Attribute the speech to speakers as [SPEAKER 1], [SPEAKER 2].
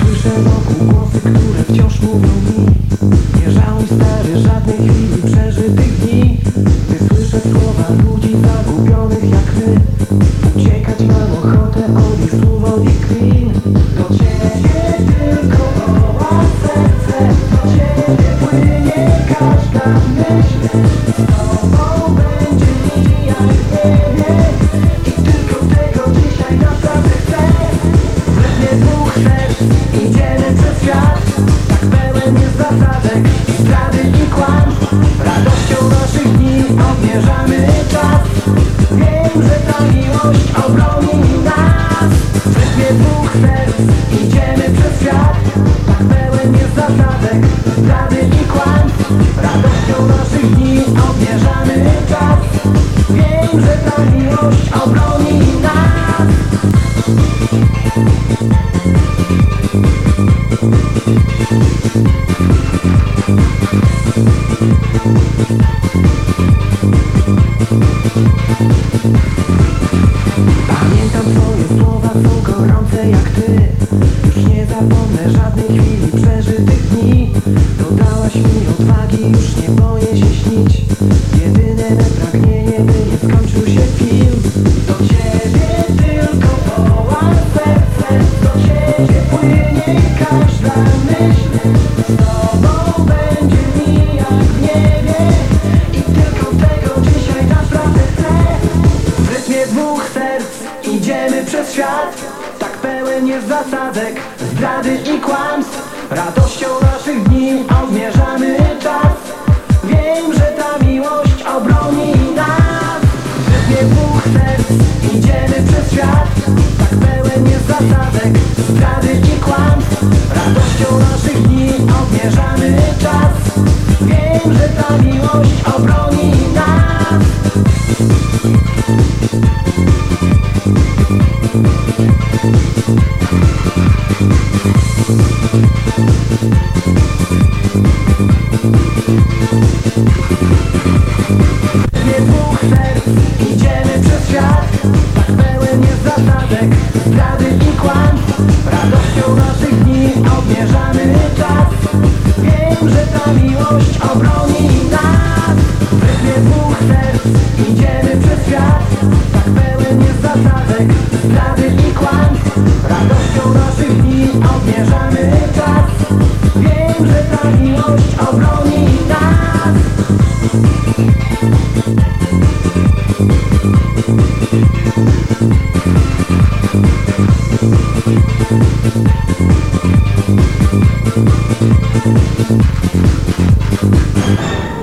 [SPEAKER 1] Słyszę wokół głosy, które wciąż mówią mi Nie żałuj stary żadnej chwili przeżytych dni. Gdy słyszę słowa ludzi zagubionych jak my Uciekać mam ochotę od ich słów, od ich klin Do ciebie tylko Już nie zapomnę żadnej chwili przeżytych dni. Dodałaś mi odwagi, już nie boję się śnić. Jedyne me pragnienie, by nie skończył się film. Do ciebie tylko woła serce. Do ciebie płynie każda myśl. Z tobą będzie mi jak w niebie. I tylko tego dzisiaj naprawdę chcę. W rytmie dwóch serc idziemy przez świat Jest zasadzek, zdrady i kłamstw. Radością naszych dni odmierzamy czas. Wiem, że ta miłość obroni nas. Rytmie dwóch serc idziemy przez świat. Tak pełen jest zasadzek, zdrady i kłamstw. Radością naszych dni odmierzamy czas. Wiem, że ta miłość obroni nas Radością naszych dni odmierzamy czas. Wiem, że ta miłość obroni nas. W rytmie dwóch serc idziemy przez świat. Tak pełen jest zasadzek, zdrady i kłamstw Radością naszych dni odmierzamy czas. Wiem, że ta miłość obroni nas Mm-hmm.